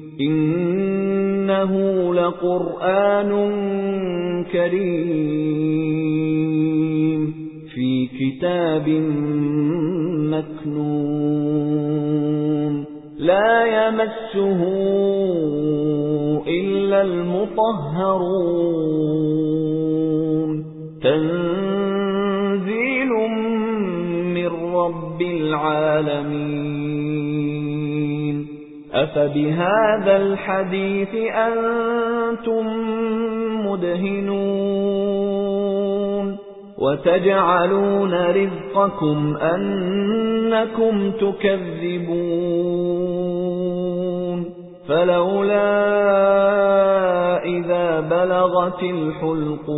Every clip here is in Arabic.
إِنَّهُ لَقُرْآنٌ كَرِيمٌ فِي كِتَابٍ مَّكْنُونٍ. لَّا يَمَسُّهُ إِلَّا الْمُطَهَّرُونَ. تَنزِيلٌ مِّن رَّبِّ الْعَالَمِينَ. أَفَبِهَذَا الْحَدِيثِ أَنتُم مُّدْهِنُونَ وَتَجْعَلُونَ رِزْقَكُمْ أَنَّكُمْ تُكَذِّبُونَ فَلَوْلَا إِذَا بَلَغَتِ الْحُلْقُومَ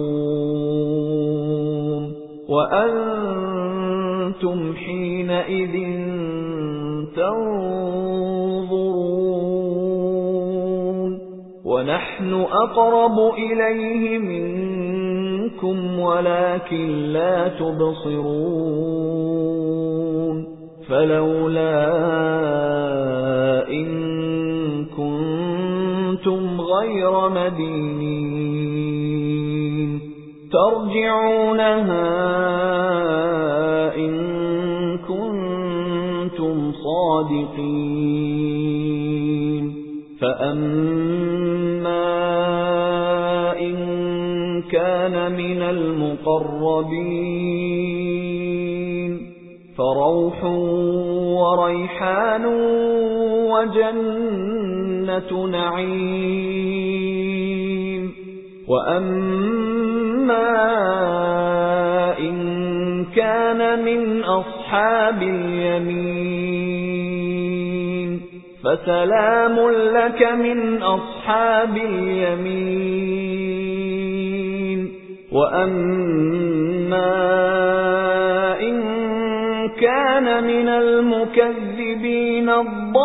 وَأَنتُمْ حِينَئِذٍ تَنظُرُونَ وَنَحْنُ أَقْرَبُ إِلَيْهِ مِنكُمْ وَلَكِن لَّا تُبْصِرُونَ فَلَوْلَا إِن كُنتُمْ غَيْرَ مَدِينِينَ تَرْجِعُونَهَا إِن كُنتُمْ صَادِقِينَ فَأَمَّا كَانَ مِنَ الْمُقَرَّبِينَ فَرَوْحٌ وَرَيْحَانٌ وَجَنَّةُ نَعِيمٍ وَأَمَّا إِن كَانَ مِنْ أَصْحَابِ الْيَمِينِ فَسَلَامٌ لَّكَ مِنْ أَصْحَابِ الْيَمِينِ وَأَمَّا إِن كَانَ مِنَ الْمُكَذِّبِينَ الضَّالِّينَ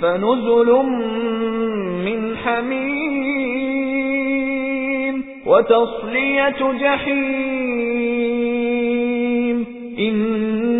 فَنُزُلٌ مِّنْ حَمِيمٍ وَتَصْلِيَةُ جَحِيمٍ إِنَّ